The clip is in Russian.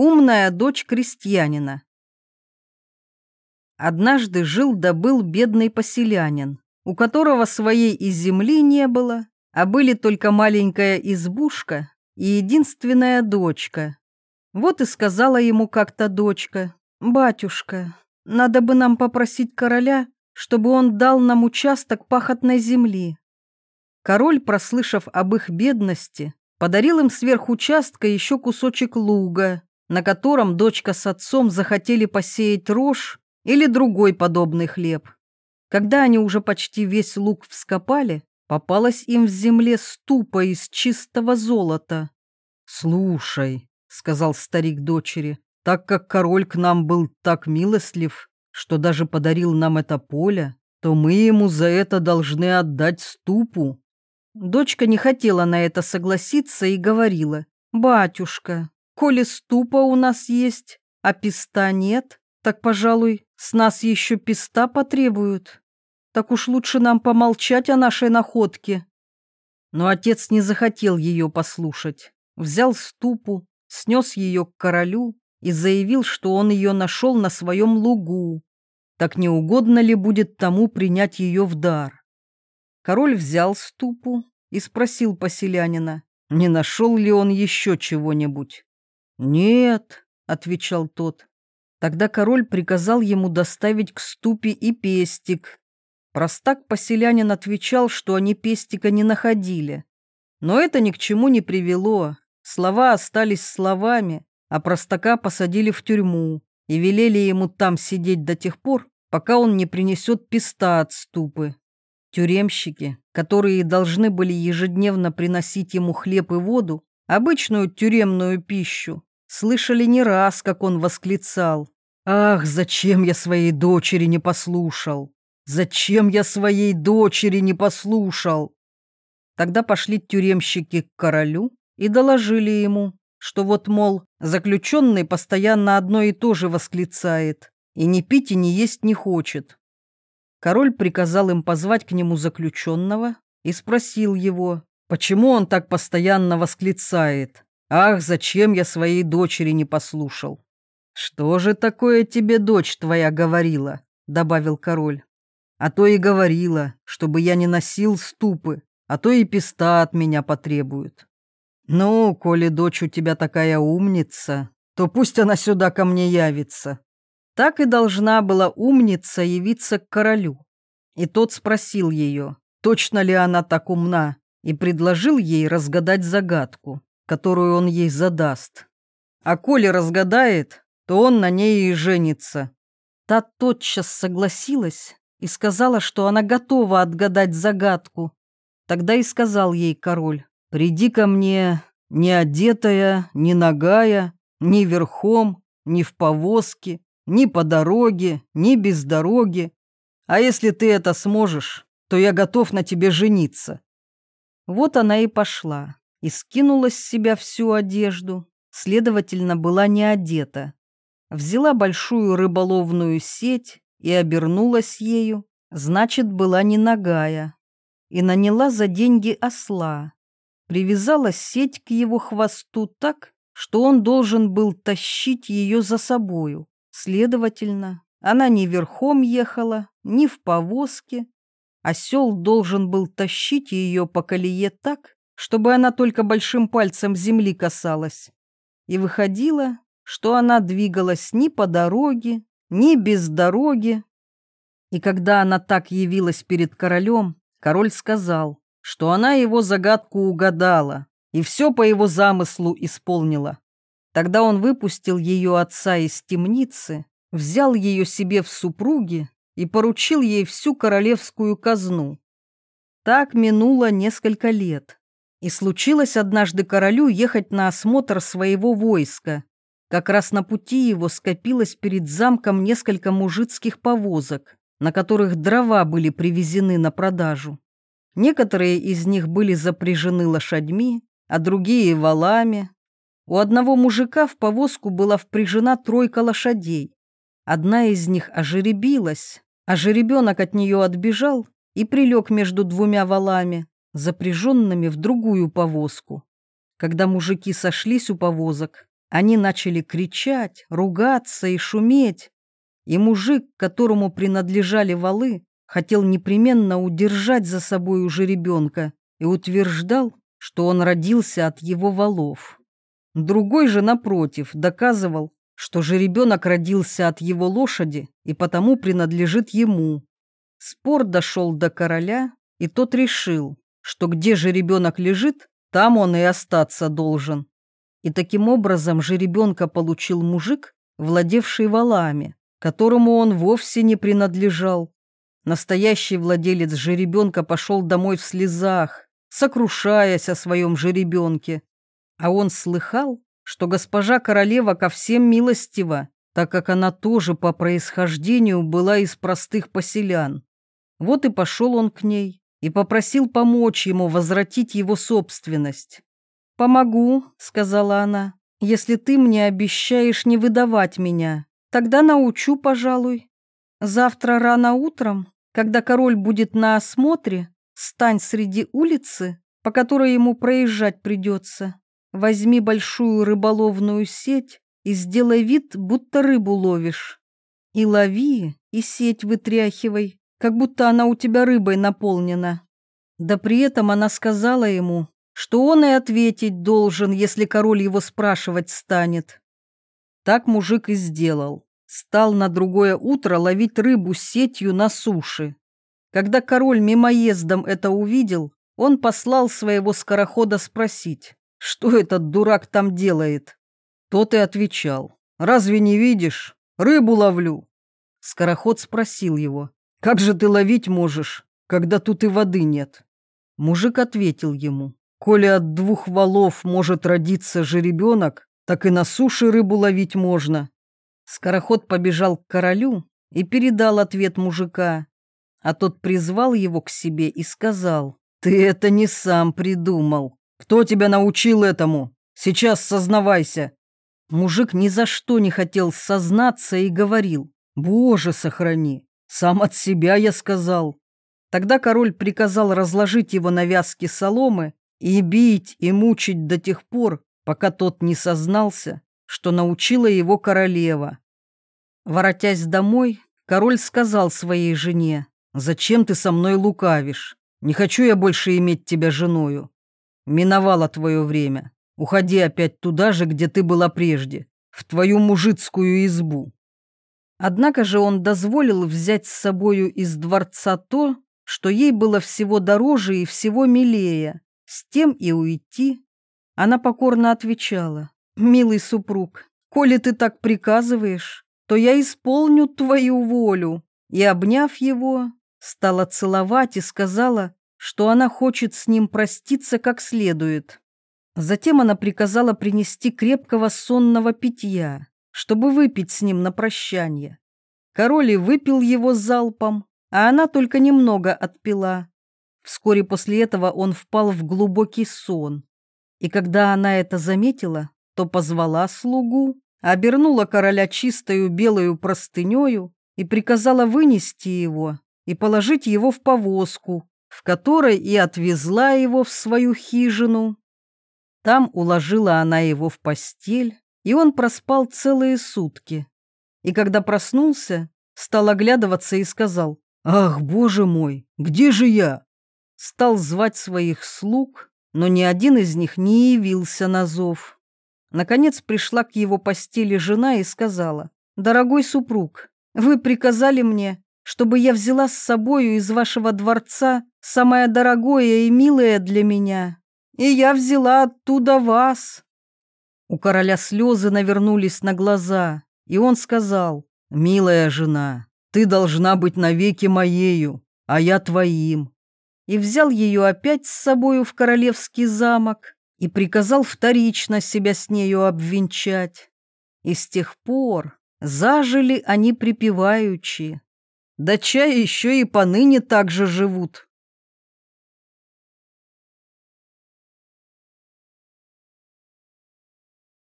Умная дочь крестьянина. Однажды жил-добыл бедный поселянин, у которого своей и земли не было, а были только маленькая избушка и единственная дочка. Вот и сказала ему как-то дочка, «Батюшка, надо бы нам попросить короля, чтобы он дал нам участок пахотной земли». Король, прослышав об их бедности, подарил им сверх участка еще кусочек луга, на котором дочка с отцом захотели посеять рожь или другой подобный хлеб. Когда они уже почти весь луг вскопали, попалась им в земле ступа из чистого золота. «Слушай», — сказал старик дочери, — «так как король к нам был так милостлив, что даже подарил нам это поле, то мы ему за это должны отдать ступу». Дочка не хотела на это согласиться и говорила, «Батюшка, Коли ступа у нас есть, а писта нет, так, пожалуй, с нас еще писта потребуют. Так уж лучше нам помолчать о нашей находке. Но отец не захотел ее послушать. Взял ступу, снес ее к королю и заявил, что он ее нашел на своем лугу. Так не угодно ли будет тому принять ее в дар? Король взял ступу и спросил поселянина, не нашел ли он еще чего-нибудь. «Нет», — отвечал тот. Тогда король приказал ему доставить к ступе и пестик. Простак-поселянин отвечал, что они пестика не находили. Но это ни к чему не привело. Слова остались словами, а простака посадили в тюрьму и велели ему там сидеть до тех пор, пока он не принесет песта от ступы. Тюремщики, которые должны были ежедневно приносить ему хлеб и воду, обычную тюремную пищу, Слышали не раз, как он восклицал. «Ах, зачем я своей дочери не послушал? Зачем я своей дочери не послушал?» Тогда пошли тюремщики к королю и доложили ему, что вот, мол, заключенный постоянно одно и то же восклицает, и ни пить и ни есть не хочет. Король приказал им позвать к нему заключенного и спросил его, почему он так постоянно восклицает. Ах, зачем я своей дочери не послушал? Что же такое тебе дочь твоя говорила? Добавил король. А то и говорила, чтобы я не носил ступы, а то и песта от меня потребуют. Ну, коли дочь у тебя такая умница, то пусть она сюда ко мне явится. Так и должна была умница явиться к королю. И тот спросил ее, точно ли она так умна, и предложил ей разгадать загадку которую он ей задаст. А коли разгадает, то он на ней и женится. Та тотчас согласилась и сказала, что она готова отгадать загадку. Тогда и сказал ей король, «Приди ко мне, не одетая, не ногая, ни верхом, ни в повозке, ни по дороге, ни без дороги. А если ты это сможешь, то я готов на тебе жениться». Вот она и пошла и скинула с себя всю одежду, следовательно, была не одета. Взяла большую рыболовную сеть и обернулась ею, значит, была не нагая, и наняла за деньги осла. Привязала сеть к его хвосту так, что он должен был тащить ее за собою. Следовательно, она не верхом ехала, ни в повозке. Осел должен был тащить ее по колее так, чтобы она только большим пальцем земли касалась. И выходило, что она двигалась ни по дороге, ни без дороги. И когда она так явилась перед королем, король сказал, что она его загадку угадала и все по его замыслу исполнила. Тогда он выпустил ее отца из темницы, взял ее себе в супруги и поручил ей всю королевскую казну. Так минуло несколько лет. И случилось однажды королю ехать на осмотр своего войска. Как раз на пути его скопилось перед замком несколько мужицких повозок, на которых дрова были привезены на продажу. Некоторые из них были запряжены лошадьми, а другие — валами. У одного мужика в повозку была впряжена тройка лошадей. Одна из них ожеребилась, а жеребенок от нее отбежал и прилег между двумя валами, запряженными в другую повозку. Когда мужики сошлись у повозок, Они начали кричать, ругаться и шуметь, и мужик, которому принадлежали валы, хотел непременно удержать за собой уже ребенка и утверждал, что он родился от его валов. Другой же, напротив, доказывал, что жеребенок родился от его лошади и потому принадлежит ему. Спор дошел до короля, и тот решил, что где же ребенок лежит, там он и остаться должен. И таким образом же ребенка получил мужик, владевший валами, которому он вовсе не принадлежал. Настоящий владелец жеребенка пошел домой в слезах, сокрушаясь о своем жеребенке. А он слыхал, что госпожа королева ко всем милостива, так как она тоже по происхождению была из простых поселян. Вот и пошел он к ней и попросил помочь ему возвратить его собственность. «Помогу», — сказала она, — «если ты мне обещаешь не выдавать меня, тогда научу, пожалуй. Завтра рано утром, когда король будет на осмотре, стань среди улицы, по которой ему проезжать придется, Возьми большую рыболовную сеть и сделай вид, будто рыбу ловишь. И лови, и сеть вытряхивай, как будто она у тебя рыбой наполнена. Да при этом она сказала ему, что он и ответить должен, если король его спрашивать станет. Так мужик и сделал. Стал на другое утро ловить рыбу сетью на суше. Когда король мимоездом это увидел, он послал своего скорохода спросить, что этот дурак там делает? Тот и отвечал. Разве не видишь? Рыбу ловлю. Скороход спросил его. Как же ты ловить можешь, когда тут и воды нет? Мужик ответил ему. Коли от двух валов может родиться жеребенок, так и на суше рыбу ловить можно. Скороход побежал к королю и передал ответ мужика, а тот призвал его к себе и сказал, «Ты это не сам придумал, кто тебя научил этому? Сейчас сознавайся. Мужик ни за что не хотел сознаться и говорил. Боже, сохрани. Сам от себя я сказал. Тогда король приказал разложить его на вязке соломы и бить и мучить до тех пор, пока тот не сознался, что научила его королева. Воротясь домой, король сказал своей жене, «Зачем ты со мной лукавишь? Не хочу я больше иметь тебя женою. Миновало твое время. Уходи опять туда же, где ты была прежде, в твою мужицкую избу. Однако же он дозволил взять с собою из дворца то, что ей было всего дороже и всего милее, с тем и уйти. Она покорно отвечала, «Милый супруг, коли ты так приказываешь, то я исполню твою волю». И, обняв его, стала целовать и сказала, что она хочет с ним проститься как следует. Затем она приказала принести крепкого сонного питья, чтобы выпить с ним на прощание. Король и выпил его залпом, а она только немного отпила. Вскоре после этого он впал в глубокий сон. И когда она это заметила, то позвала слугу, обернула короля чистою белую простынею и приказала вынести его и положить его в повозку, в которой и отвезла его в свою хижину. Там уложила она его в постель, и он проспал целые сутки. И когда проснулся, стал оглядываться и сказал, «Ах, боже мой, где же я?» Стал звать своих слуг, но ни один из них не явился на зов. Наконец пришла к его постели жена и сказала, «Дорогой супруг, вы приказали мне, чтобы я взяла с собою из вашего дворца самое дорогое и милое для меня, и я взяла оттуда вас». У короля слезы навернулись на глаза, и он сказал, «Милая жена, ты должна быть навеки моею, а я твоим». И взял ее опять с собою в королевский замок и приказал вторично себя с нею обвенчать. И с тех пор зажили они припеваючи. Да чай еще и поныне так же живут.